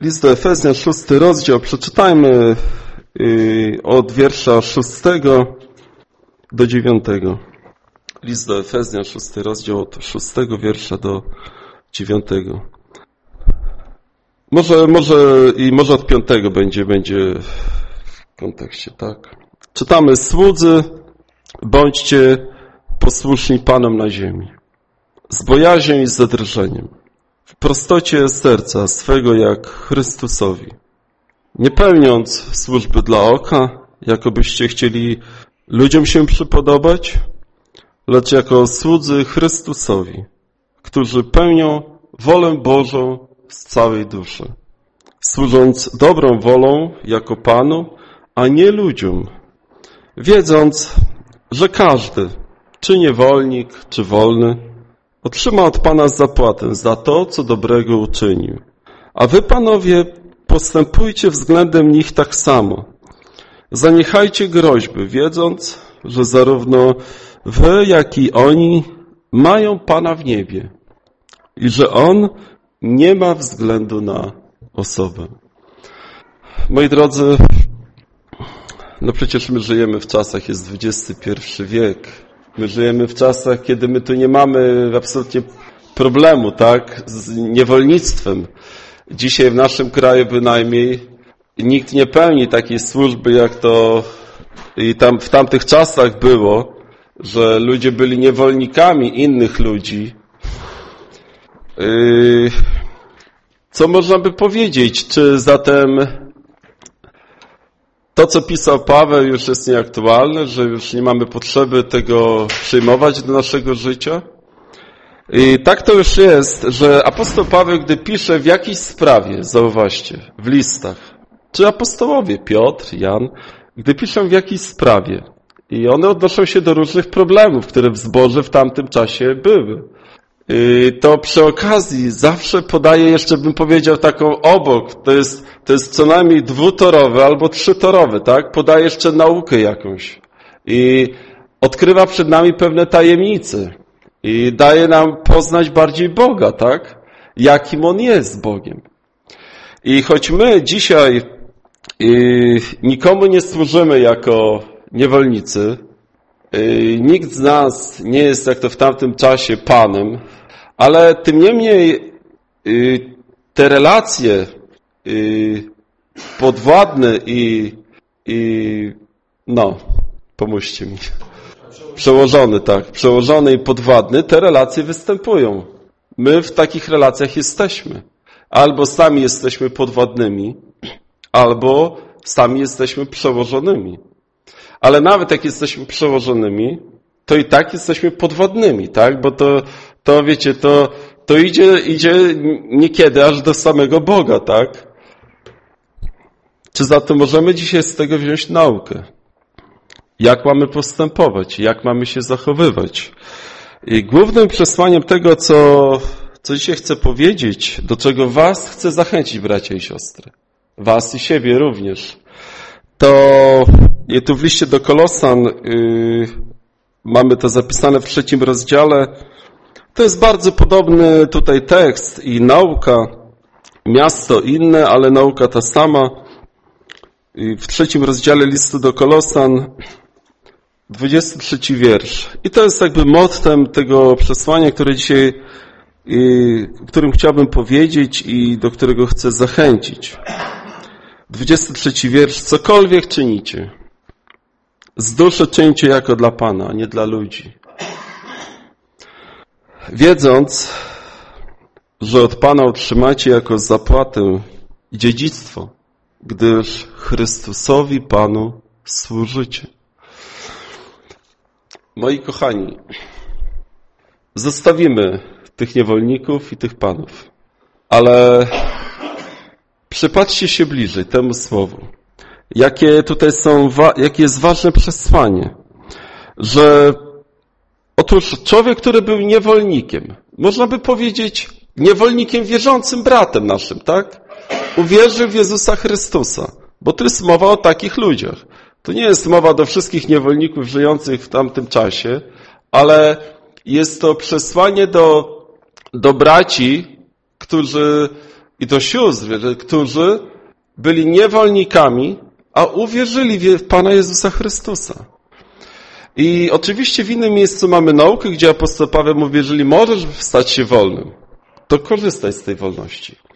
List do Efezjan, szósty rozdział. Przeczytajmy y, od wiersza szóstego do dziewiątego. List do Efezjan, szósty rozdział, od szóstego wiersza do dziewiątego. Może, może, i może od piątego będzie, będzie w kontekście, tak. Czytamy, słudzy, bądźcie posłuszni Panom na ziemi, z bojaźnią i z zadrżeniem, prostocie serca swego jak Chrystusowi, nie pełniąc służby dla oka, jakobyście chcieli ludziom się przypodobać, lecz jako słudzy Chrystusowi, którzy pełnią wolę Bożą z całej duszy, służąc dobrą wolą jako Panu, a nie ludziom, wiedząc, że każdy, czy niewolnik, czy wolny, otrzyma od Pana zapłatę za to, co dobrego uczynił. A wy, panowie, postępujcie względem nich tak samo. Zaniechajcie groźby, wiedząc, że zarówno wy, jak i oni mają Pana w niebie i że On nie ma względu na osobę. Moi drodzy, no przecież my żyjemy w czasach, jest XXI wiek. My żyjemy w czasach, kiedy my tu nie mamy absolutnie problemu, tak, z niewolnictwem. Dzisiaj w naszym kraju bynajmniej nikt nie pełni takiej służby, jak to i tam w tamtych czasach było, że ludzie byli niewolnikami innych ludzi. Yy, co można by powiedzieć? Czy zatem to, co pisał Paweł, już jest nieaktualne, że już nie mamy potrzeby tego przyjmować do naszego życia? I tak to już jest, że apostoł Paweł, gdy pisze w jakiejś sprawie, zauważcie, w listach, czy apostołowie Piotr, Jan, gdy piszą w jakiejś sprawie i one odnoszą się do różnych problemów, które w zboże w tamtym czasie były, to przy okazji zawsze podaje jeszcze, bym powiedział, taką obok, to jest, to jest co najmniej dwutorowy albo trzytorowy, tak? Podaje jeszcze naukę jakąś i odkrywa przed nami pewne tajemnice i daje nam poznać bardziej Boga, tak? Jakim On jest Bogiem. I choć my dzisiaj nikomu nie służymy jako niewolnicy, nikt z nas nie jest, jak to w tamtym czasie, Panem, ale tym niemniej te relacje podwładne i, i no, pomóżcie mi. Przełożony, tak. Przełożony i podwładny, te relacje występują. My w takich relacjach jesteśmy. Albo sami jesteśmy podwładnymi, albo sami jesteśmy przełożonymi. Ale nawet jak jesteśmy przełożonymi, to i tak jesteśmy podwładnymi, tak? Bo to, to wiecie, to, to idzie, idzie niekiedy aż do samego Boga, tak? Czy za to możemy dzisiaj z tego wziąć naukę? Jak mamy postępować? Jak mamy się zachowywać? I głównym przesłaniem tego, co, co dzisiaj chcę powiedzieć, do czego was chcę zachęcić, bracia i siostry, was i siebie również, to i tu w liście do Kolosan yy, mamy to zapisane w trzecim rozdziale. To jest bardzo podobny tutaj tekst i nauka, miasto inne, ale nauka ta sama. W trzecim rozdziale listu do Kolosan, 23 wiersz. I to jest jakby mottem tego przesłania, które dzisiaj, którym chciałbym powiedzieć i do którego chcę zachęcić. 23 wiersz. Cokolwiek czynicie, z duszy czyńcie jako dla Pana, a nie dla ludzi. Wiedząc, że od Pana otrzymacie jako zapłatę dziedzictwo, gdyż Chrystusowi Panu służycie. Moi kochani, zostawimy tych niewolników i tych panów, ale przypatrzcie się bliżej temu słowu jakie tutaj są, jakie jest ważne przesłanie, że otóż człowiek, który był niewolnikiem, można by powiedzieć niewolnikiem wierzącym bratem naszym, tak? Uwierzył w Jezusa Chrystusa, bo to jest mowa o takich ludziach. To nie jest mowa do wszystkich niewolników żyjących w tamtym czasie, ale jest to przesłanie do, do braci, którzy i do sióstr, którzy byli niewolnikami, a uwierzyli w Pana Jezusa Chrystusa. I oczywiście w innym miejscu mamy naukę, gdzie apostoł Paweł mówi, jeżeli możesz stać się wolnym, to korzystaj z tej wolności.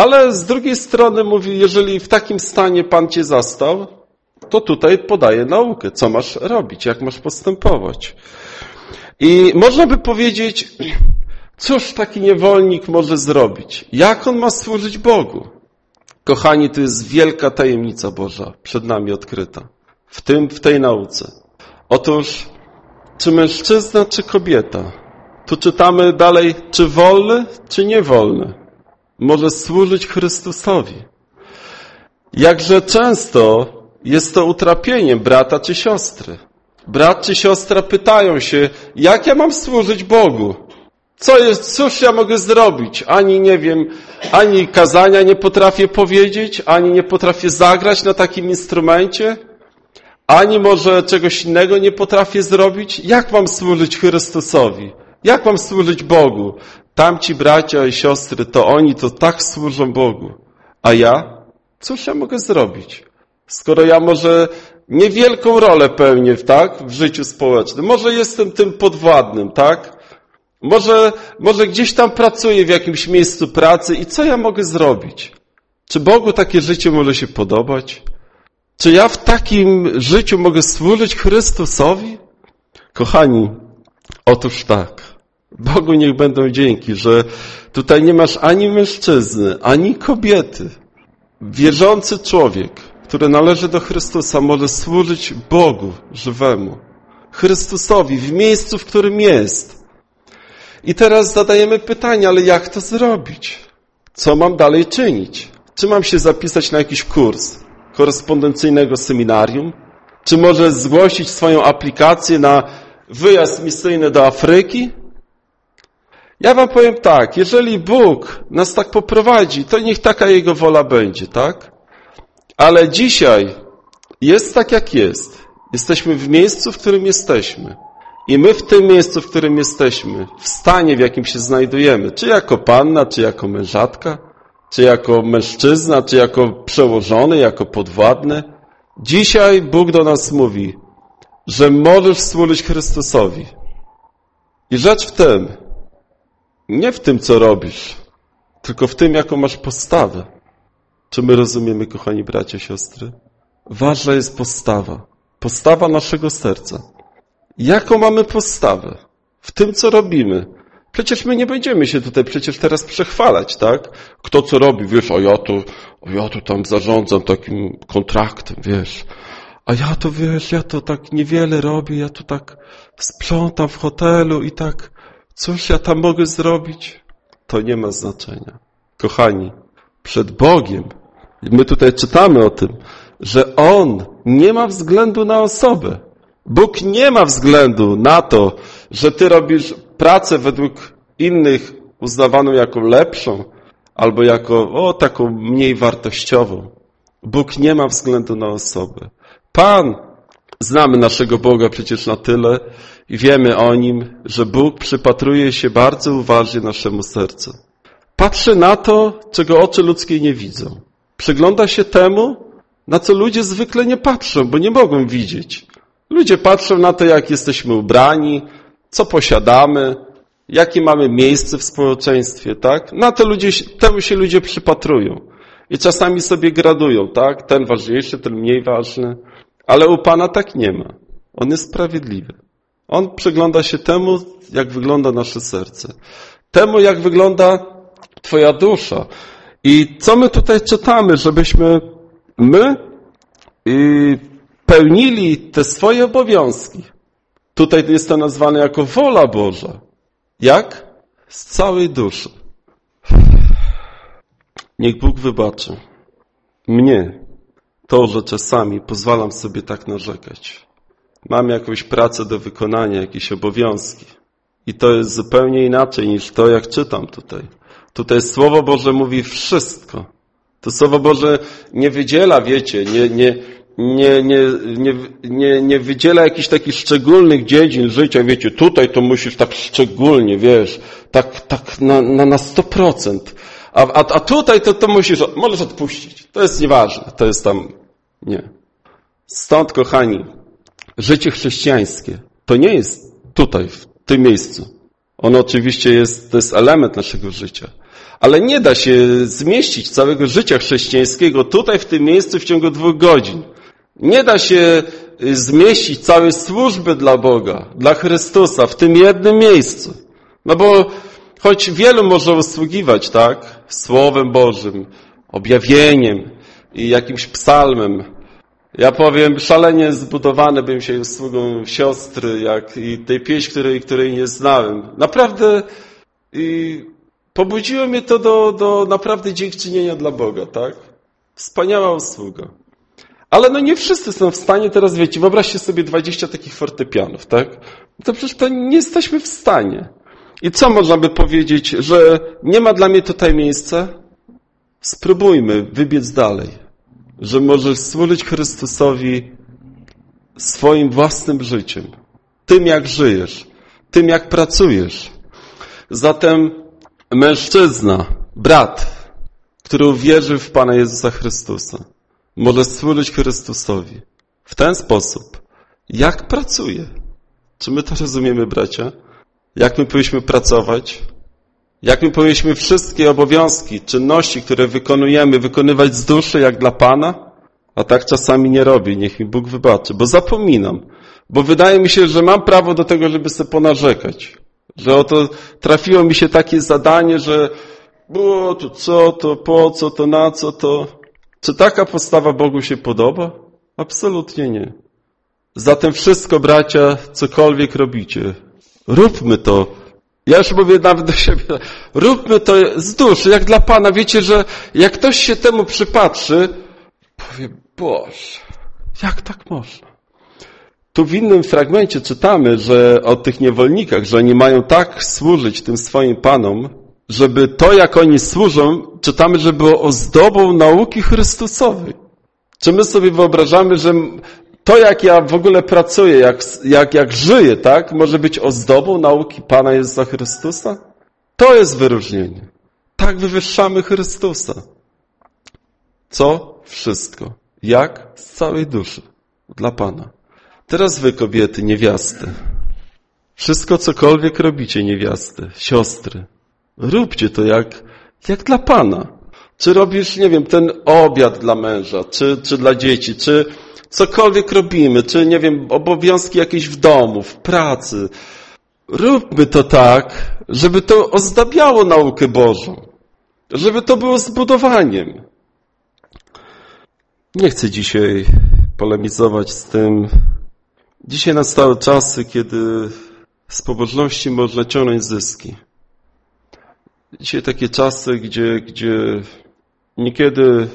Ale z drugiej strony mówi, jeżeli w takim stanie Pan cię zastał, to tutaj podaje naukę, co masz robić, jak masz postępować. I można by powiedzieć, cóż taki niewolnik może zrobić? Jak on ma służyć Bogu? Kochani, to jest wielka tajemnica Boża przed nami odkryta. W tym, w tej nauce. Otóż, czy mężczyzna, czy kobieta? Tu czytamy dalej, czy wolny, czy niewolny? Może służyć Chrystusowi. Jakże często jest to utrapieniem brata czy siostry. Brat czy siostra pytają się, jak ja mam służyć Bogu? Co jest, cóż ja mogę zrobić? Ani nie wiem, ani kazania nie potrafię powiedzieć, ani nie potrafię zagrać na takim instrumencie, ani może czegoś innego nie potrafię zrobić. Jak mam służyć Chrystusowi? Jak mam służyć Bogu? Tamci bracia i siostry, to oni to tak służą Bogu. A ja? Cóż ja mogę zrobić? Skoro ja może niewielką rolę pełnię, tak, w życiu społecznym. Może jestem tym podwładnym, tak? Może, może gdzieś tam pracuję w jakimś miejscu pracy i co ja mogę zrobić? Czy Bogu takie życie może się podobać? Czy ja w takim życiu mogę służyć Chrystusowi? Kochani, otóż tak. Bogu niech będą dzięki, że tutaj nie masz ani mężczyzny, ani kobiety. Wierzący człowiek, który należy do Chrystusa, może służyć Bogu żywemu. Chrystusowi w miejscu, w którym jest. I teraz zadajemy pytanie, ale jak to zrobić? Co mam dalej czynić? Czy mam się zapisać na jakiś kurs korespondencyjnego seminarium? Czy może zgłosić swoją aplikację na wyjazd misyjny do Afryki? Ja wam powiem tak, jeżeli Bóg nas tak poprowadzi, to niech taka Jego wola będzie, tak? Ale dzisiaj jest tak, jak jest. Jesteśmy w miejscu, w którym jesteśmy. I my w tym miejscu, w którym jesteśmy, w stanie, w jakim się znajdujemy, czy jako panna, czy jako mężatka, czy jako mężczyzna, czy jako przełożony, jako podwładny, dzisiaj Bóg do nas mówi, że możesz służyć Chrystusowi. I rzecz w tym, nie w tym, co robisz, tylko w tym, jaką masz postawę. Czy my rozumiemy, kochani bracia, siostry? Ważna jest postawa. Postawa naszego serca. Jaką mamy postawę? W tym, co robimy. Przecież my nie będziemy się tutaj przecież teraz przechwalać, tak? Kto co robi, wiesz, a ja to, a ja to tam zarządzam takim kontraktem, wiesz. A ja to, wiesz, ja to tak niewiele robię, ja to tak sprzątam w hotelu i tak, cóż ja tam mogę zrobić? To nie ma znaczenia. Kochani, przed Bogiem, my tutaj czytamy o tym, że On nie ma względu na osobę. Bóg nie ma względu na to, że ty robisz pracę według innych uznawaną jako lepszą, albo jako, o, taką mniej wartościową. Bóg nie ma względu na osobę. Pan, znamy naszego Boga przecież na tyle i wiemy o Nim, że Bóg przypatruje się bardzo uważnie naszemu sercu. Patrzy na to, czego oczy ludzkie nie widzą. Przygląda się temu, na co ludzie zwykle nie patrzą, bo nie mogą widzieć. Ludzie patrzą na to, jak jesteśmy ubrani, co posiadamy, jakie mamy miejsce w społeczeństwie, tak? Na to ludzie, temu się ludzie przypatrują. I czasami sobie gradują, tak? Ten ważniejszy, ten mniej ważny. Ale u Pana tak nie ma. On jest sprawiedliwy. On przygląda się temu, jak wygląda nasze serce. Temu, jak wygląda Twoja dusza. I co my tutaj czytamy, żebyśmy my y, pełnili te swoje obowiązki. Tutaj jest to nazwane jako wola Boża. Jak? Z całej duszy. Niech Bóg wybaczy mnie to, że czasami pozwalam sobie tak narzekać. Mam jakąś pracę do wykonania, jakieś obowiązki. I to jest zupełnie inaczej niż to, jak czytam tutaj. Tutaj Słowo Boże mówi wszystko. To Słowo Boże nie wydziela, wiecie, nie, nie, nie, nie, nie, nie, nie wydziela jakichś takich szczególnych dziedzin życia, wiecie, tutaj to musisz tak szczególnie, wiesz, tak, tak na, na, na 100%. A, a, a tutaj to, to musisz, możesz odpuścić. To jest nieważne. To jest tam, nie. Stąd, kochani, życie chrześcijańskie to nie jest tutaj, w tym miejscu. Ono oczywiście jest, to jest element naszego życia. Ale nie da się zmieścić całego życia chrześcijańskiego tutaj, w tym miejscu w ciągu dwóch godzin. Nie da się y, zmieścić całej służby dla Boga, dla Chrystusa w tym jednym miejscu. No bo choć wielu może usługiwać, tak, Słowem Bożym, objawieniem i jakimś psalmem, ja powiem, szalenie zbudowany bym się usługą siostry, jak i tej pieśni, której, której nie znałem. Naprawdę i pobudziło mnie to do, do naprawdę dziękczynienia dla Boga, tak? Wspaniała usługa. Ale no nie wszyscy są w stanie teraz, wiecie, wyobraźcie sobie 20 takich fortepianów, tak? To przecież to nie jesteśmy w stanie. I co można by powiedzieć, że nie ma dla mnie tutaj miejsca? Spróbujmy wybiec dalej, że możesz służyć Chrystusowi swoim własnym życiem, tym jak żyjesz, tym jak pracujesz. Zatem mężczyzna, brat, który uwierzy w Pana Jezusa Chrystusa, może służyć Chrystusowi w ten sposób, jak pracuje. Czy my to rozumiemy, bracia? Jak my powinniśmy pracować? Jak my powinniśmy wszystkie obowiązki, czynności, które wykonujemy, wykonywać z duszy, jak dla Pana? A tak czasami nie robię, niech mi Bóg wybaczy, bo zapominam. Bo wydaje mi się, że mam prawo do tego, żeby sobie ponarzekać. Że oto trafiło mi się takie zadanie, że było to co, to po co, to na co, to... Czy taka postawa Bogu się podoba? Absolutnie nie. Zatem wszystko, bracia, cokolwiek robicie, róbmy to. Ja już mówię nawet do siebie, róbmy to z duszy, jak dla Pana. Wiecie, że jak ktoś się temu przypatrzy, powie, Boże, jak tak można? Tu w innym fragmencie czytamy, że o tych niewolnikach, że oni mają tak służyć tym swoim Panom, żeby to, jak oni służą, czytamy, że było ozdobą nauki Chrystusowej. Czy my sobie wyobrażamy, że to, jak ja w ogóle pracuję, jak, jak, jak żyję, tak, może być ozdobą nauki Pana Jezusa Chrystusa? To jest wyróżnienie. Tak wywyższamy Chrystusa. Co? Wszystko. Jak? Z całej duszy. Dla Pana. Teraz wy, kobiety, niewiasty. Wszystko, cokolwiek robicie, niewiasty, siostry, róbcie to jak, jak dla Pana. Czy robisz, nie wiem, ten obiad dla męża, czy, czy dla dzieci, czy cokolwiek robimy, czy, nie wiem, obowiązki jakieś w domu, w pracy. Róbmy to tak, żeby to ozdabiało naukę Bożą. Żeby to było zbudowaniem. Nie chcę dzisiaj polemizować z tym. Dzisiaj nastały czasy, kiedy z pobożności można ciągnąć zyski. Dzisiaj takie czasy, gdzie, gdzie niekiedy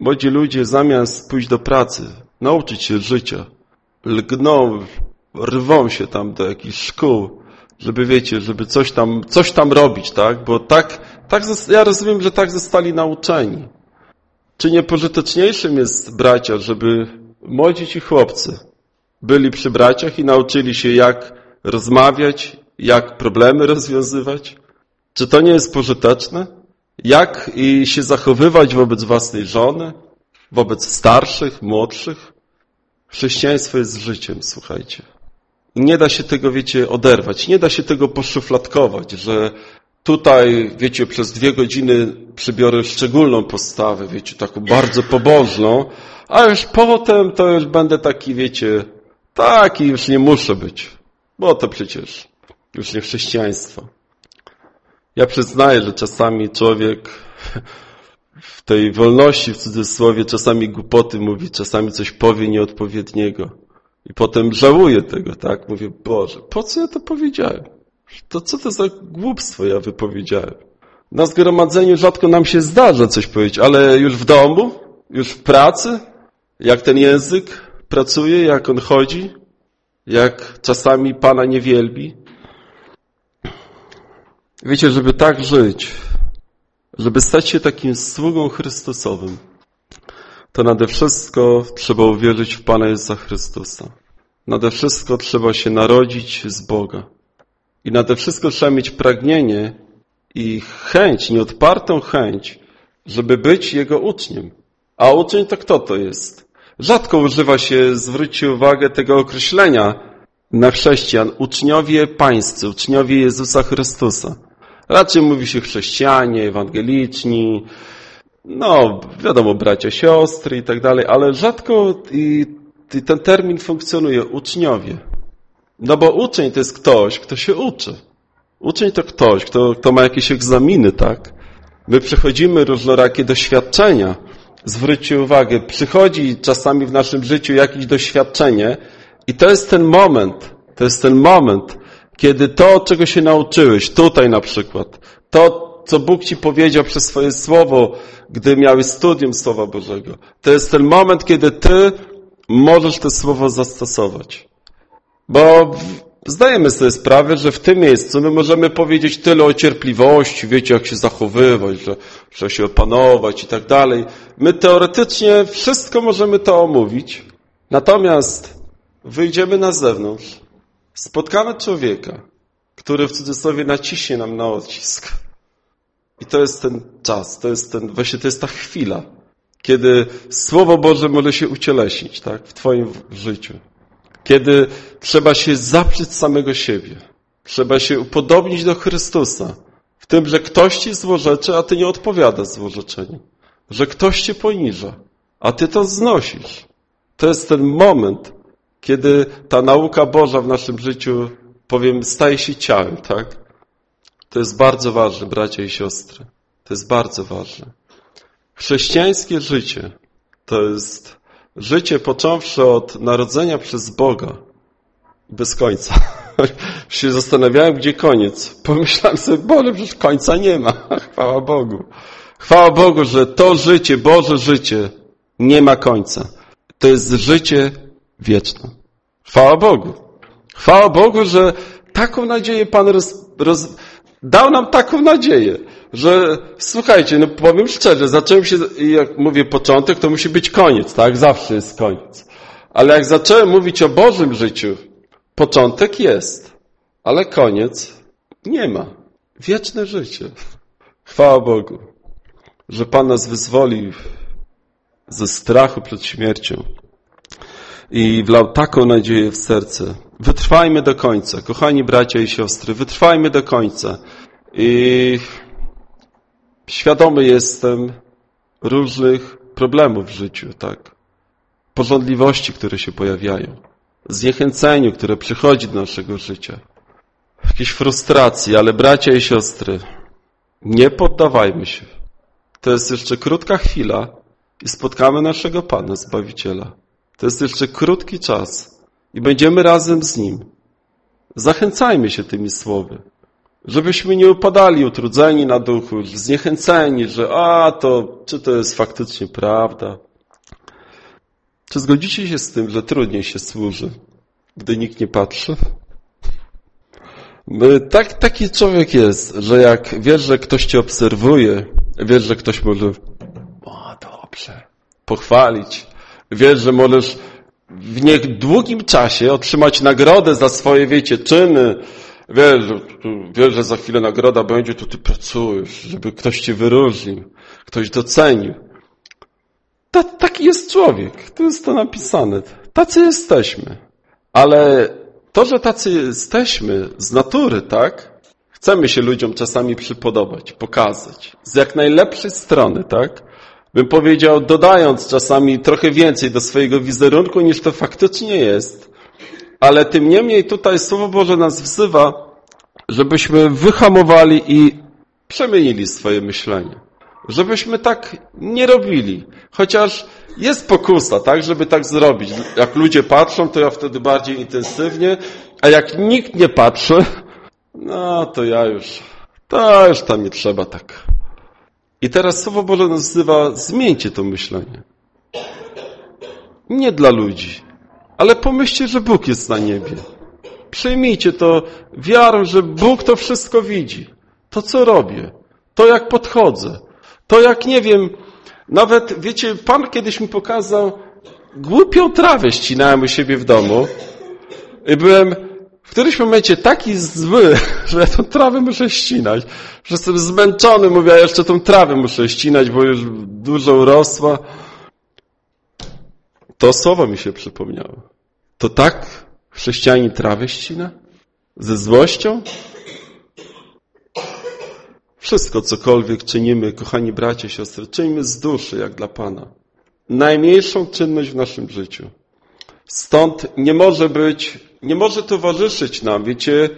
młodzi ludzie zamiast pójść do pracy, nauczyć się życia, lgną, rwą się tam do jakichś szkół, żeby wiecie, żeby coś tam, coś tam robić, tak? Bo tak, tak, ja rozumiem, że tak zostali nauczeni. Czy nie pożyteczniejszym jest, bracia, żeby młodzi ci chłopcy byli przy braciach i nauczyli się, jak rozmawiać, jak problemy rozwiązywać? Czy to nie jest pożyteczne? Jak i się zachowywać wobec własnej żony, wobec starszych, młodszych? Chrześcijaństwo jest życiem, słuchajcie. Nie da się tego, wiecie, oderwać. Nie da się tego poszufladkować, że tutaj, wiecie, przez dwie godziny przybiorę szczególną postawę, wiecie, taką bardzo pobożną, a już potem to już będę taki, wiecie, taki już nie muszę być, bo to przecież już nie chrześcijaństwo. Ja przyznaję, że czasami człowiek w tej wolności, w cudzysłowie, czasami głupoty mówi, czasami coś powie nieodpowiedniego. I potem żałuję tego, tak? Mówię, Boże, po co ja to powiedziałem? To co to za głupstwo ja wypowiedziałem? Na zgromadzeniu rzadko nam się zdarza coś powiedzieć, ale już w domu, już w pracy, jak ten język pracuje, jak on chodzi, jak czasami Pana nie wielbi, Wiecie, żeby tak żyć, żeby stać się takim sługą Chrystusowym, to nade wszystko trzeba uwierzyć w Pana Jezusa Chrystusa. Nade wszystko trzeba się narodzić z Boga. I nade wszystko trzeba mieć pragnienie i chęć, nieodpartą chęć, żeby być Jego uczniem. A uczeń to kto to jest? Rzadko używa się, zwróćcie uwagę, tego określenia na chrześcijan. Uczniowie pańscy, uczniowie Jezusa Chrystusa. Raczej mówi się chrześcijanie, ewangeliczni, no wiadomo, bracia, siostry i tak dalej, ale rzadko i, i ten termin funkcjonuje, uczniowie. No bo uczeń to jest ktoś, kto się uczy. Uczeń to ktoś, kto, kto ma jakieś egzaminy, tak? My przechodzimy różnorakie doświadczenia. Zwróćcie uwagę, przychodzi czasami w naszym życiu jakieś doświadczenie i to jest ten moment, to jest ten moment, kiedy to, czego się nauczyłeś, tutaj na przykład, to, co Bóg Ci powiedział przez swoje słowo, gdy miałeś studium Słowa Bożego, to jest ten moment, kiedy Ty możesz to słowo zastosować. Bo zdajemy sobie sprawę, że w tym miejscu my możemy powiedzieć tyle o cierpliwości, wiecie, jak się zachowywać, że trzeba się opanować i tak dalej. My teoretycznie wszystko możemy to omówić, natomiast wyjdziemy na zewnątrz, spotkamy człowieka, który w cudzysłowie naciśnie nam na odcisk. I to jest ten czas, to jest ten, właśnie to jest ta chwila, kiedy Słowo Boże może się ucieleśnić, tak, w Twoim życiu. Kiedy trzeba się zaprzeć samego siebie. Trzeba się upodobnić do Chrystusa. W tym, że ktoś ci złorzeczy, a ty nie odpowiadasz złorzeczeniu. Że ktoś cię poniża, a ty to znosisz. To jest ten moment, kiedy ta nauka Boża w naszym życiu, powiem, staje się ciałem, tak? To jest bardzo ważne, bracia i siostry. To jest bardzo ważne. Chrześcijańskie życie to jest życie począwszy od narodzenia przez Boga bez końca. się zastanawiałem, gdzie koniec. Pomyślałem sobie, Boże, przecież końca nie ma. Chwała Bogu. Chwała Bogu, że to życie, Boże życie nie ma końca. To jest życie wieczne. Chwała Bogu. Chwała Bogu, że taką nadzieję Pan roz, roz, dał nam taką nadzieję, że słuchajcie, no powiem szczerze, zacząłem się, jak mówię początek, to musi być koniec, tak? Zawsze jest koniec. Ale jak zacząłem mówić o Bożym życiu, początek jest, ale koniec nie ma. Wieczne życie. Chwała Bogu, że Pan nas wyzwolił ze strachu przed śmiercią i wlał taką nadzieję w serce. Wytrwajmy do końca, kochani bracia i siostry, wytrwajmy do końca. I świadomy jestem różnych problemów w życiu, tak? Porządliwości, które się pojawiają, zniechęceniu, które przychodzi do naszego życia, jakieś frustracji, ale bracia i siostry, nie poddawajmy się. To jest jeszcze krótka chwila i spotkamy naszego Pana, Zbawiciela. To jest jeszcze krótki czas i będziemy razem z Nim. Zachęcajmy się tymi słowy. Żebyśmy nie upadali utrudzeni na duchu, zniechęceni, że a to, czy to jest faktycznie prawda? Czy zgodzicie się z tym, że trudniej się służy, gdy nikt nie patrzy? Tak, taki człowiek jest, że jak wiesz, że ktoś cię obserwuje, wiesz, że ktoś może o, dobrze, pochwalić, wiesz, że możesz w niedługim czasie otrzymać nagrodę za swoje, wiecie, czyny, wiesz, wiesz, że za chwilę nagroda będzie, to ty pracujesz, żeby ktoś cię wyróżnił, ktoś docenił. Ta, taki jest człowiek, to jest to napisane. Tacy jesteśmy. Ale to, że tacy jesteśmy z natury, tak? Chcemy się ludziom czasami przypodobać, pokazać. Z jak najlepszej strony, tak? Bym powiedział, dodając czasami trochę więcej do swojego wizerunku, niż to faktycznie jest ale tym niemniej tutaj Słowo Boże nas wzywa, żebyśmy wyhamowali i przemienili swoje myślenie. Żebyśmy tak nie robili. Chociaż jest pokusa, tak, żeby tak zrobić. Jak ludzie patrzą, to ja wtedy bardziej intensywnie, a jak nikt nie patrzy, no to ja już, to już tam nie trzeba tak. I teraz Słowo Boże nas wzywa, zmieńcie to myślenie. Nie dla ludzi, ale pomyślcie, że Bóg jest na niebie. Przyjmijcie to wiarą, że Bóg to wszystko widzi. To, co robię. To, jak podchodzę. To, jak, nie wiem, nawet, wiecie, Pan kiedyś mi pokazał, głupią trawę ścinałem u siebie w domu i byłem w którymś momencie taki zły, że ja tą trawę muszę ścinać, że jestem zmęczony, mówię, a jeszcze tą trawę muszę ścinać, bo już dużo urosła. To słowo mi się przypomniało. To tak chrześcijanin trawę ścina? Ze złością? Wszystko, cokolwiek czynimy, kochani bracia, siostry, czynimy z duszy, jak dla Pana. Najmniejszą czynność w naszym życiu. Stąd nie może być, nie może towarzyszyć nam, wiecie,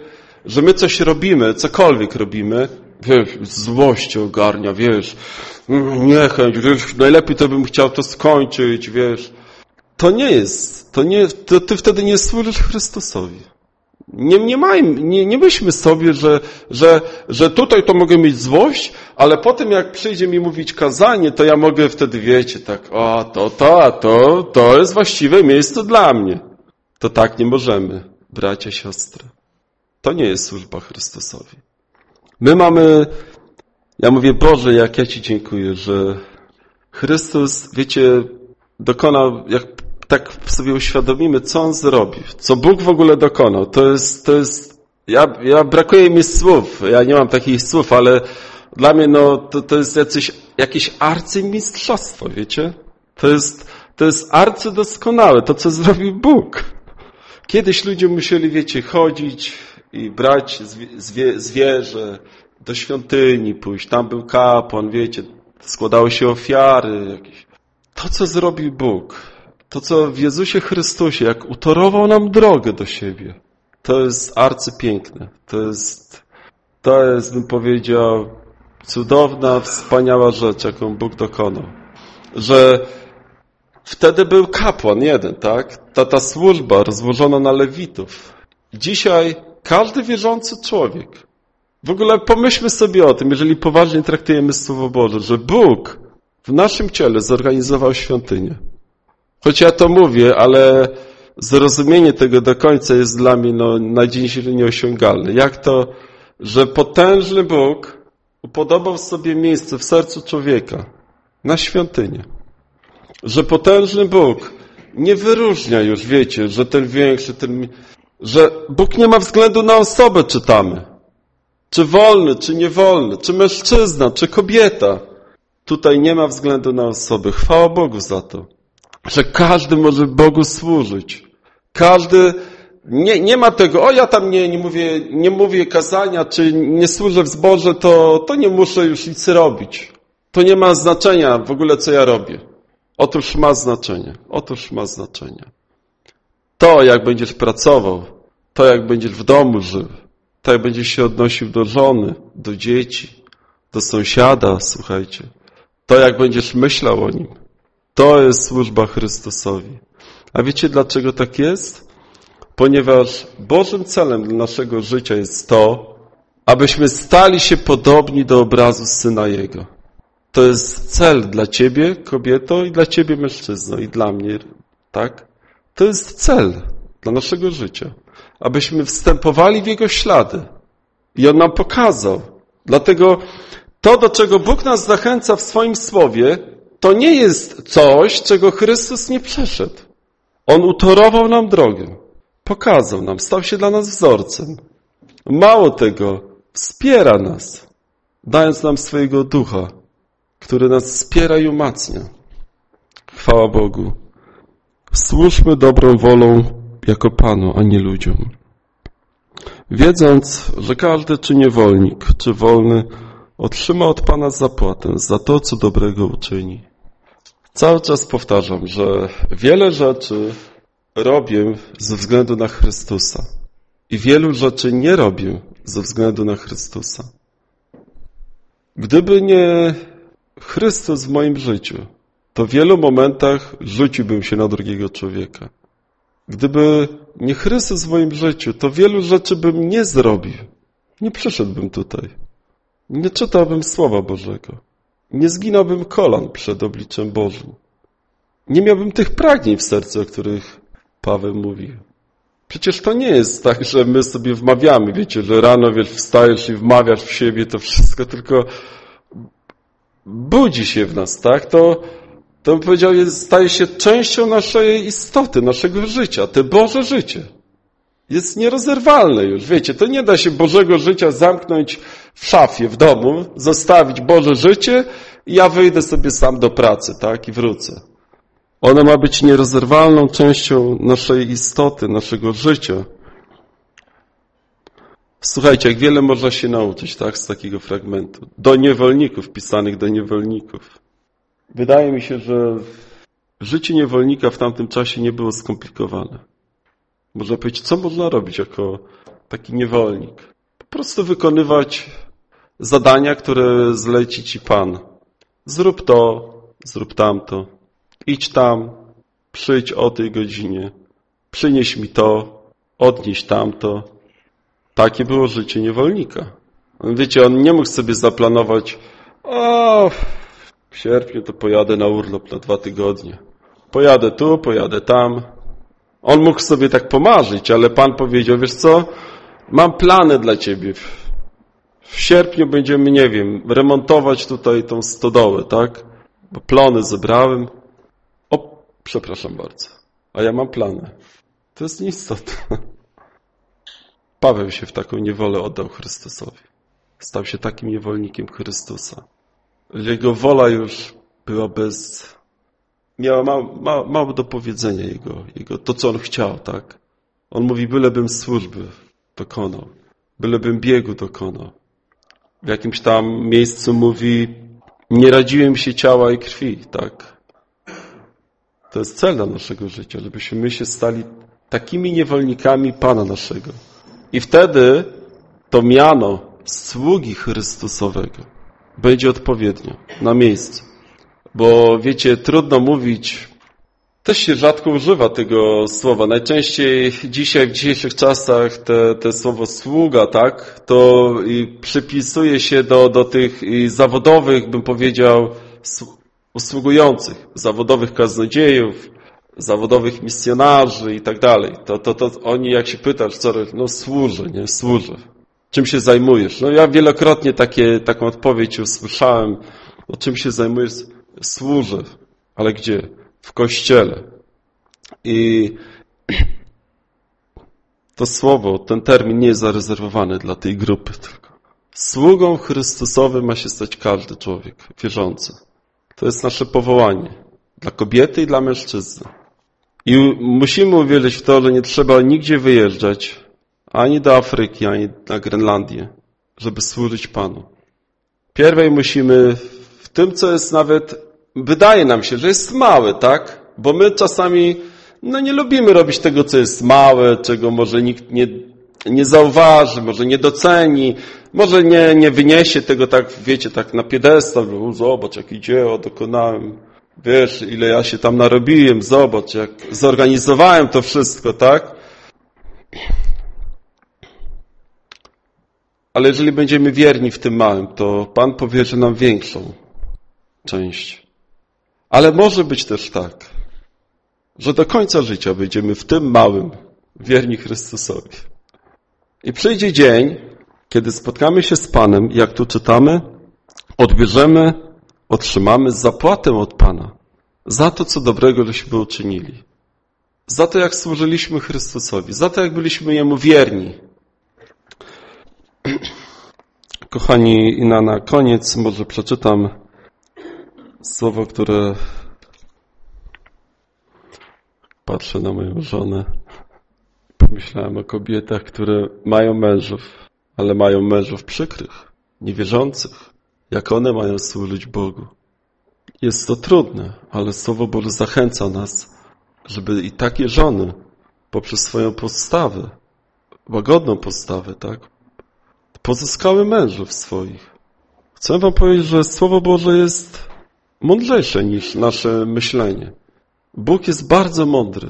że my coś robimy, cokolwiek robimy, wiesz, złość ogarnia, wiesz, niechęć, wiesz, najlepiej to bym chciał to skończyć, wiesz. To nie jest, to nie, to ty wtedy nie służysz Chrystusowi. Nie, nie, majmy, nie, nie myślmy sobie, że, że, że tutaj to mogę mieć złość, ale potem jak przyjdzie mi mówić kazanie, to ja mogę wtedy, wiecie, tak, o, to, to, to, to jest właściwe miejsce dla mnie. To tak nie możemy, bracia, siostry. To nie jest służba Chrystusowi. My mamy, ja mówię, Boże, jak ja Ci dziękuję, że Chrystus, wiecie, dokonał, jak tak sobie uświadomimy, co On zrobił, co Bóg w ogóle dokonał, to jest, to jest, ja, ja brakuje mi słów, ja nie mam takich słów, ale dla mnie no, to, to jest jacyś, jakieś arcymistrzostwo, wiecie? To jest, to jest arcydoskonałe, to co zrobił Bóg. Kiedyś ludzie musieli, wiecie, chodzić i brać zwie, zwierzę, do świątyni pójść, tam był kapłan, wiecie, składały się ofiary jakieś. To, co zrobił Bóg, to, co w Jezusie Chrystusie, jak utorował nam drogę do siebie, to jest arcypiękne. To jest, to jest, bym powiedział, cudowna, wspaniała rzecz, jaką Bóg dokonał. Że wtedy był kapłan jeden, tak? Ta, ta służba rozłożona na lewitów. Dzisiaj każdy wierzący człowiek, w ogóle pomyślmy sobie o tym, jeżeli poważnie traktujemy Słowo Boże, że Bóg w naszym ciele zorganizował świątynię. Choć ja to mówię, ale zrozumienie tego do końca jest dla mnie no, na dzień nieosiągalne. Jak to, że potężny Bóg upodobał sobie miejsce w sercu człowieka na świątynię. Że potężny Bóg nie wyróżnia już, wiecie, że ten większy, ten... Że Bóg nie ma względu na osobę, czytamy. Czy wolny, czy niewolny, czy mężczyzna, czy kobieta. Tutaj nie ma względu na osoby. Chwała Bogu za to że każdy może Bogu służyć. Każdy, nie, nie ma tego, o ja tam nie, nie, mówię, nie mówię kazania, czy nie służę w zborze, to, to nie muszę już nic robić. To nie ma znaczenia w ogóle, co ja robię. Otóż ma znaczenie. Otóż ma znaczenie. To, jak będziesz pracował, to, jak będziesz w domu żył, to, jak będziesz się odnosił do żony, do dzieci, do sąsiada, słuchajcie, to, jak będziesz myślał o nim, to jest służba Chrystusowi. A wiecie dlaczego tak jest? Ponieważ Bożym celem dla naszego życia jest to, abyśmy stali się podobni do obrazu Syna Jego. To jest cel dla ciebie, kobieto, i dla ciebie, mężczyzno, i dla mnie, tak? To jest cel dla naszego życia. Abyśmy wstępowali w Jego ślady. I On nam pokazał. Dlatego to, do czego Bóg nas zachęca w swoim słowie, to nie jest coś, czego Chrystus nie przeszedł. On utorował nam drogę, pokazał nam, stał się dla nas wzorcem. Mało tego, wspiera nas, dając nam swojego ducha, który nas wspiera i umacnia. Chwała Bogu. Służmy dobrą wolą jako Panu, a nie ludziom. Wiedząc, że każdy czy niewolnik, czy wolny otrzyma od Pana zapłatę za to, co dobrego uczyni. Cały czas powtarzam, że wiele rzeczy robię ze względu na Chrystusa i wielu rzeczy nie robię ze względu na Chrystusa. Gdyby nie Chrystus w moim życiu, to w wielu momentach rzuciłbym się na drugiego człowieka. Gdyby nie Chrystus w moim życiu, to wielu rzeczy bym nie zrobił. Nie przyszedłbym tutaj. Nie czytałbym Słowa Bożego nie zginąłbym kolan przed obliczem Bożym. Nie miałbym tych pragnień w sercu, o których Paweł mówi. Przecież to nie jest tak, że my sobie wmawiamy, wiecie, że rano wiesz, wstajesz i wmawiasz w siebie to wszystko, tylko budzi się w nas, tak? To, to bym powiedział, jest, staje się częścią naszej istoty, naszego życia, te Boże życie. jest nierozerwalne już. Wiecie, to nie da się Bożego życia zamknąć w szafie w domu, zostawić Boże życie i ja wyjdę sobie sam do pracy, tak, i wrócę. Ono ma być nierozerwalną częścią naszej istoty, naszego życia. Słuchajcie, jak wiele można się nauczyć, tak, z takiego fragmentu. Do niewolników, pisanych do niewolników. Wydaje mi się, że życie niewolnika w tamtym czasie nie było skomplikowane. Można powiedzieć, co można robić jako taki niewolnik? Po prostu wykonywać zadania, które zleci ci Pan. Zrób to, zrób tamto. Idź tam, przyjdź o tej godzinie. Przynieś mi to, odnieś tamto. Takie było życie niewolnika. Wiecie, on nie mógł sobie zaplanować, o, w sierpniu to pojadę na urlop na dwa tygodnie. Pojadę tu, pojadę tam. On mógł sobie tak pomarzyć, ale Pan powiedział, wiesz co, mam plany dla ciebie. W sierpniu będziemy, nie wiem, remontować tutaj tą stodołę, tak? Bo plony zebrałem. O, przepraszam bardzo. A ja mam plany. To jest nieistotne. Paweł się w taką niewolę oddał Chrystusowi. Stał się takim niewolnikiem Chrystusa. Jego wola już była bez... Miała mało, mało, mało do powiedzenia jego, jego, to co on chciał, tak? On mówi, bylebym służby dokonał, bylebym biegu dokonał. W jakimś tam miejscu mówi, nie radziłem się ciała i krwi, tak? To jest cel dla naszego życia, żebyśmy my się stali takimi niewolnikami Pana naszego. I wtedy to miano sługi Chrystusowego będzie odpowiednio, na miejscu. Bo wiecie, trudno mówić, też się rzadko używa tego słowa. Najczęściej dzisiaj, w dzisiejszych czasach te, te słowo sługa, tak, to przypisuje się do, do tych zawodowych, bym powiedział, usługujących, zawodowych kaznodziejów, zawodowych misjonarzy i tak dalej. To, to, to oni jak się pytasz, co no służę, nie, służę. Czym się zajmujesz? No ja wielokrotnie takie, taką odpowiedź usłyszałem. O czym się zajmujesz? Służę. Ale gdzie? W kościele. I to słowo, ten termin nie jest zarezerwowany dla tej grupy tylko. Sługą Chrystusowym ma się stać każdy człowiek wierzący. To jest nasze powołanie. Dla kobiety i dla mężczyzny. I musimy uwierzyć w to, że nie trzeba nigdzie wyjeżdżać, ani do Afryki, ani na Grenlandię, żeby służyć Panu. Pierwej musimy w tym, co jest nawet, wydaje nam się, że jest małe, tak? Bo my czasami, no nie lubimy robić tego, co jest małe, czego może nikt nie, nie zauważy, może nie doceni, może nie, nie wyniesie tego tak, wiecie, tak na piedestal, że zobacz, jakie dzieło dokonałem, wiesz, ile ja się tam narobiłem, zobacz, jak zorganizowałem to wszystko, tak? Ale jeżeli będziemy wierni w tym małym, to Pan powierzy nam większą część. Ale może być też tak, że do końca życia będziemy w tym małym wierni Chrystusowi. I przyjdzie dzień, kiedy spotkamy się z Panem, jak tu czytamy, odbierzemy, otrzymamy zapłatę od Pana za to, co dobrego żeśmy uczynili. Za to, jak służyliśmy Chrystusowi, za to, jak byliśmy Jemu wierni, Kochani, i na, na koniec może przeczytam słowo, które patrzę na moją żonę. Pomyślałem o kobietach, które mają mężów, ale mają mężów przykrych, niewierzących. Jak one mają służyć Bogu? Jest to trudne, ale Słowo Boże zachęca nas, żeby i takie żony poprzez swoją postawę, łagodną postawę, tak, pozyskały mężów swoich. Chcę wam powiedzieć, że Słowo Boże jest mądrzejsze niż nasze myślenie. Bóg jest bardzo mądry.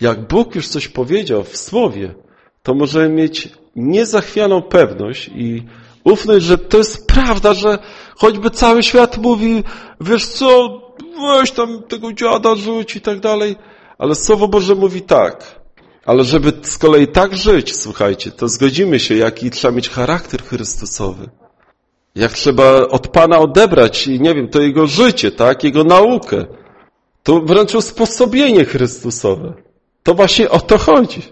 Jak Bóg już coś powiedział w Słowie, to możemy mieć niezachwianą pewność i ufność, że to jest prawda, że choćby cały świat mówi, wiesz co, weź tam tego dziada rzuć i tak dalej, ale Słowo Boże mówi tak, ale żeby z kolei tak żyć, słuchajcie, to zgodzimy się, jaki trzeba mieć charakter Chrystusowy. Jak trzeba od Pana odebrać, nie wiem, to Jego życie, tak, Jego naukę. To wręcz usposobienie Chrystusowe. To właśnie o to chodzi.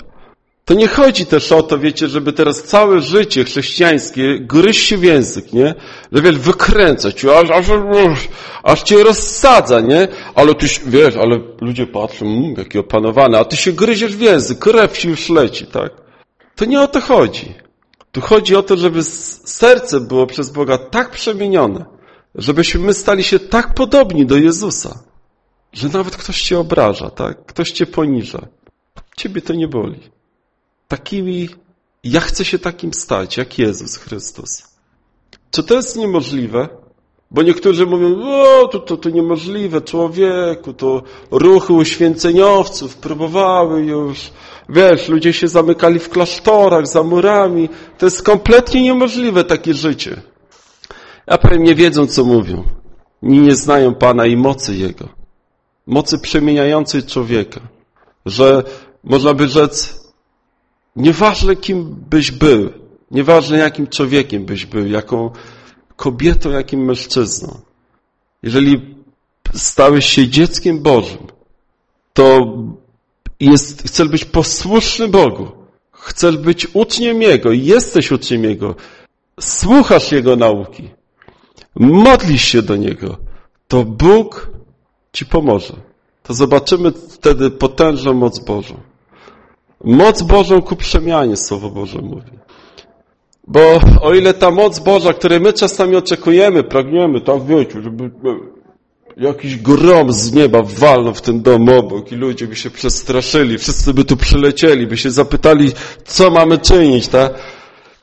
To nie chodzi też o to, wiecie, żeby teraz całe życie chrześcijańskie gryźć się w język, nie? Że wiesz, wykręcać, aż, aż, aż, aż cię rozsadza, nie? Ale ty, wiesz, ale ludzie patrzą, mmm, jaki opanowany, a ty się gryziesz w język, krew już leci, tak? To nie o to chodzi. Tu chodzi o to, żeby serce było przez Boga tak przemienione, żebyśmy my stali się tak podobni do Jezusa, że nawet ktoś cię obraża, tak? Ktoś cię poniża. Ciebie to nie boli. Takimi, ja chcę się takim stać, jak Jezus Chrystus. Czy to jest niemożliwe? Bo niektórzy mówią, o, to, to, to niemożliwe, człowieku, to ruchy uświęceniowców próbowały już, wiesz, ludzie się zamykali w klasztorach, za murami. To jest kompletnie niemożliwe takie życie. Ja powiem, nie wiedzą, co mówią. Nie, nie znają Pana i mocy Jego. Mocy przemieniającej człowieka. Że można by rzec, nieważne kim byś był, nieważne jakim człowiekiem byś był, jaką kobietą, jakim mężczyzną. Jeżeli stałeś się dzieckiem Bożym, to jest, chcesz być posłuszny Bogu. Chcesz być uczniem Jego i jesteś uczniem Jego. Słuchasz Jego nauki. Modlisz się do Niego. To Bóg Ci pomoże. To zobaczymy wtedy potężną moc Bożą. Moc Bożą ku przemianie, Słowo Boże mówi. Bo o ile ta moc Boża, której my czasami oczekujemy, pragniemy, tak wiecie, żeby jakiś grom z nieba walnął w ten dom obok i ludzie by się przestraszyli, wszyscy by tu przylecieli, by się zapytali, co mamy czynić, tak?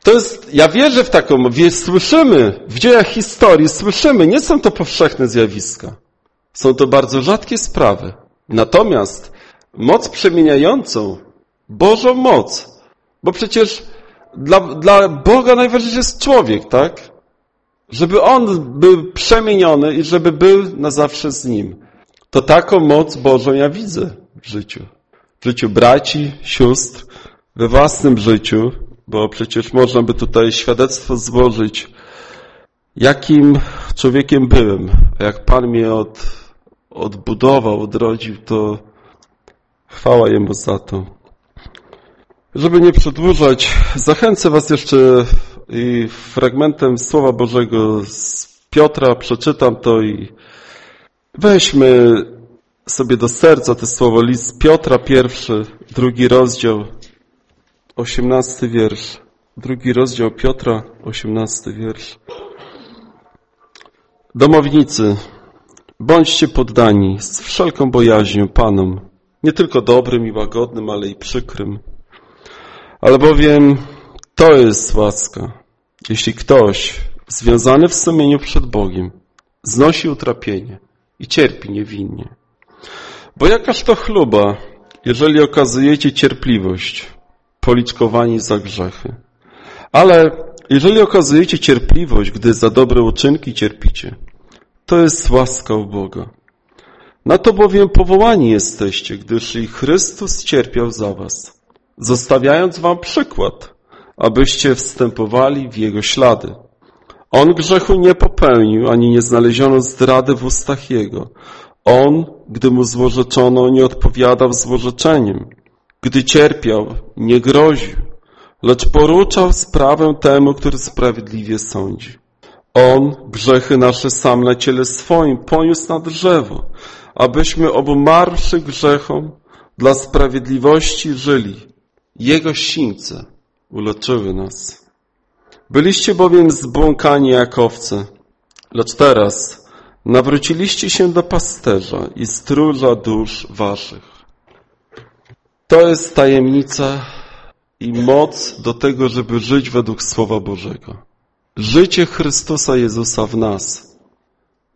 To jest, ja wierzę w taką, słyszymy w dziejach historii, słyszymy, nie są to powszechne zjawiska. Są to bardzo rzadkie sprawy. Natomiast moc przemieniającą, Bożą moc, bo przecież dla, dla Boga najważniejszy jest człowiek, tak? Żeby on był przemieniony i żeby był na zawsze z nim. To taką moc Bożą ja widzę w życiu. W życiu braci, sióstr, we własnym życiu, bo przecież można by tutaj świadectwo złożyć, jakim człowiekiem byłem. A jak Pan mnie od, odbudował, odrodził, to chwała Jemu za to. Żeby nie przedłużać, zachęcę Was jeszcze i fragmentem Słowa Bożego z Piotra, przeczytam to i weźmy sobie do serca to słowo. List Piotra, pierwszy, drugi rozdział, osiemnasty wiersz. Drugi rozdział Piotra, osiemnasty wiersz. Domownicy, bądźcie poddani z wszelką bojaźnią Panom, nie tylko dobrym i łagodnym, ale i przykrym Albowiem to jest łaska. Jeśli ktoś związany w sumieniu przed Bogiem znosi utrapienie i cierpi niewinnie. Bo jakaż to chluba, jeżeli okazujecie cierpliwość, policzkowani za grzechy. Ale jeżeli okazujecie cierpliwość, gdy za dobre uczynki cierpicie, to jest łaska u Boga. Na to bowiem powołani jesteście, gdyż i Chrystus cierpiał za was zostawiając wam przykład, abyście wstępowali w jego ślady. On grzechu nie popełnił, ani nie znaleziono zdrady w ustach jego. On, gdy mu złorzeczono, nie odpowiadał złorzeczeniem. Gdy cierpiał, nie groził, lecz poruczał sprawę temu, który sprawiedliwie sądzi. On grzechy nasze sam na ciele swoim poniósł na drzewo, abyśmy obumarłszy grzechom dla sprawiedliwości żyli. Jego sińce uleczyły nas. Byliście bowiem zbłąkani jak owce, lecz teraz nawróciliście się do pasterza i stróża dusz waszych. To jest tajemnica i moc do tego, żeby żyć według Słowa Bożego. Życie Chrystusa Jezusa w nas.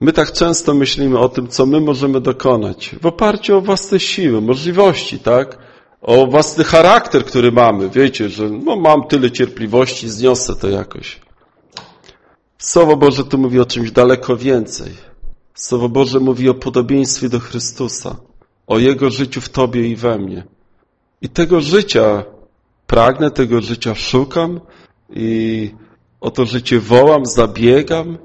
My tak często myślimy o tym, co my możemy dokonać w oparciu o własne siły, możliwości, tak? O własny charakter, który mamy. Wiecie, że no, mam tyle cierpliwości, zniosę to jakoś. Słowo Boże tu mówi o czymś daleko więcej. Słowo Boże mówi o podobieństwie do Chrystusa, o Jego życiu w Tobie i we mnie. I tego życia pragnę, tego życia szukam i o to życie wołam, zabiegam,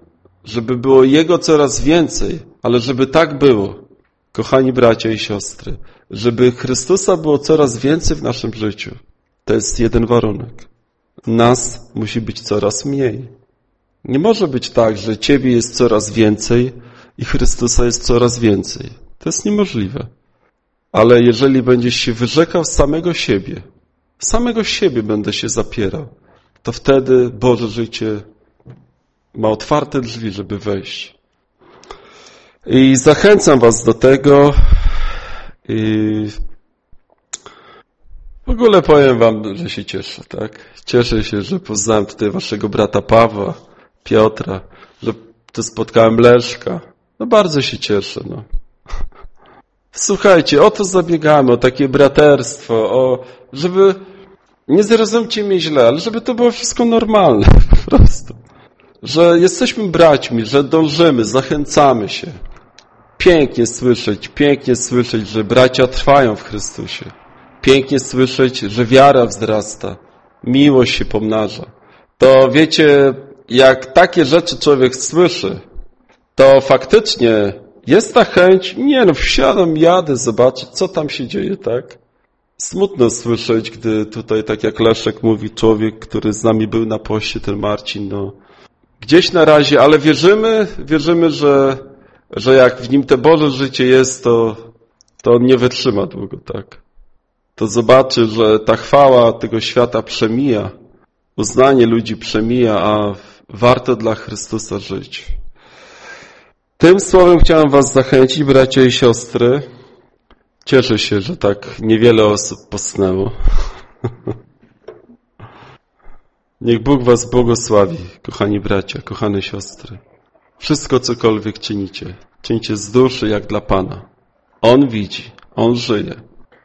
żeby było Jego coraz więcej, ale żeby tak było, kochani bracia i siostry, żeby Chrystusa było coraz więcej w naszym życiu. To jest jeden warunek. Nas musi być coraz mniej. Nie może być tak, że Ciebie jest coraz więcej i Chrystusa jest coraz więcej. To jest niemożliwe. Ale jeżeli będziesz się wyrzekał samego siebie, samego siebie będę się zapierał, to wtedy Boże życie ma otwarte drzwi, żeby wejść. I zachęcam Was do tego. I w ogóle powiem Wam, że się cieszę, tak? Cieszę się, że poznałem tutaj Waszego brata Pawła, Piotra, że tu spotkałem Leszka. No bardzo się cieszę, no. Słuchajcie, o to zabiegamy, o takie braterstwo, o, żeby, nie zrozumcie mnie źle, ale żeby to było wszystko normalne, po prostu. Że jesteśmy braćmi, że dążymy, zachęcamy się. Pięknie słyszeć, pięknie słyszeć, że bracia trwają w Chrystusie. Pięknie słyszeć, że wiara wzrasta, miłość się pomnaża. To wiecie, jak takie rzeczy człowiek słyszy, to faktycznie jest ta chęć, nie no, wsiadam, jadę, zobaczyć, co tam się dzieje, tak? Smutno słyszeć, gdy tutaj, tak jak Leszek mówi, człowiek, który z nami był na poście, ten Marcin, no, gdzieś na razie, ale wierzymy, wierzymy, że, że jak w nim te Boże życie jest, to, to on nie wytrzyma długo, tak? To zobaczy, że ta chwała tego świata przemija, uznanie ludzi przemija, a warto dla Chrystusa żyć. Tym słowem chciałem Was zachęcić, bracia i siostry. Cieszę się, że tak niewiele osób posnęło. Niech Bóg Was błogosławi, kochani bracia, kochane siostry. Wszystko, cokolwiek czynicie, czyńcie z duszy jak dla Pana. On widzi, On żyje,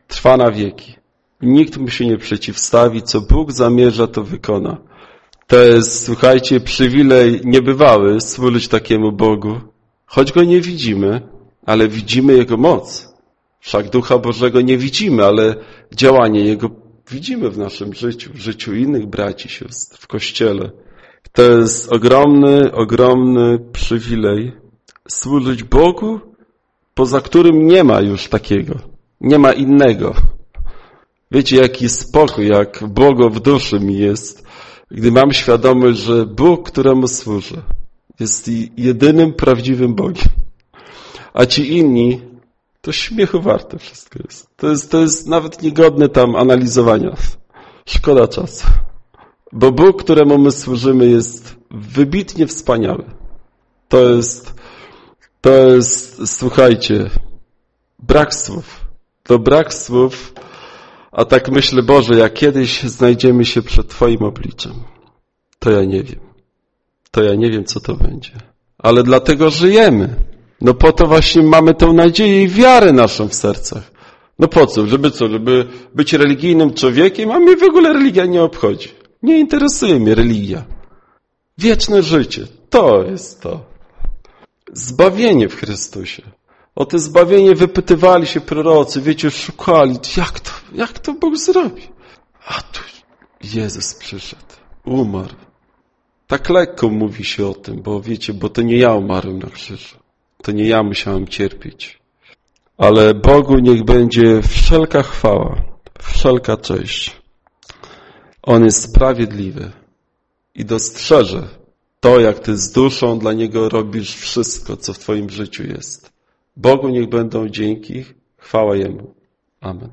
trwa na wieki. Nikt mu się nie przeciwstawi, co Bóg zamierza, to wykona. To jest, słuchajcie, przywilej niebywały służyć takiemu Bogu, choć Go nie widzimy, ale widzimy Jego moc. Wszak Ducha Bożego nie widzimy, ale działanie Jego widzimy w naszym życiu, w życiu innych braci, w Kościele. To jest ogromny, ogromny przywilej służyć Bogu, poza którym nie ma już takiego. Nie ma innego. Wiecie, jaki spokój, jak Bogo w duszy mi jest, gdy mam świadomość, że Bóg, któremu służę, jest jedynym prawdziwym Bogiem. A ci inni, to śmiechu warte wszystko jest. To jest, to jest nawet niegodne tam analizowania. Szkoda czasu. Bo Bóg, któremu my służymy, jest wybitnie wspaniały. To jest, to jest, słuchajcie, brak słów. To brak słów, a tak myślę, Boże, jak kiedyś znajdziemy się przed Twoim obliczem, to ja nie wiem. To ja nie wiem, co to będzie. Ale dlatego żyjemy. No po to właśnie mamy tą nadzieję i wiarę naszą w sercach. No po co? Żeby co? Żeby być religijnym człowiekiem? A mnie w ogóle religia nie obchodzi. Nie interesuje mnie religia. Wieczne życie. To jest to. Zbawienie w Chrystusie. O to zbawienie wypytywali się prorocy, wiecie, szukali, jak to, jak to Bóg zrobi. A tu Jezus przyszedł, umarł. Tak lekko mówi się o tym, bo wiecie, bo to nie ja umarłem na krzyżu. To nie ja musiałem cierpieć. Ale Bogu niech będzie wszelka chwała, wszelka cześć. On jest sprawiedliwy i dostrzeże to, jak Ty z duszą dla Niego robisz wszystko, co w Twoim życiu jest. Bogu niech będą dzięki, chwała Jemu. Amen.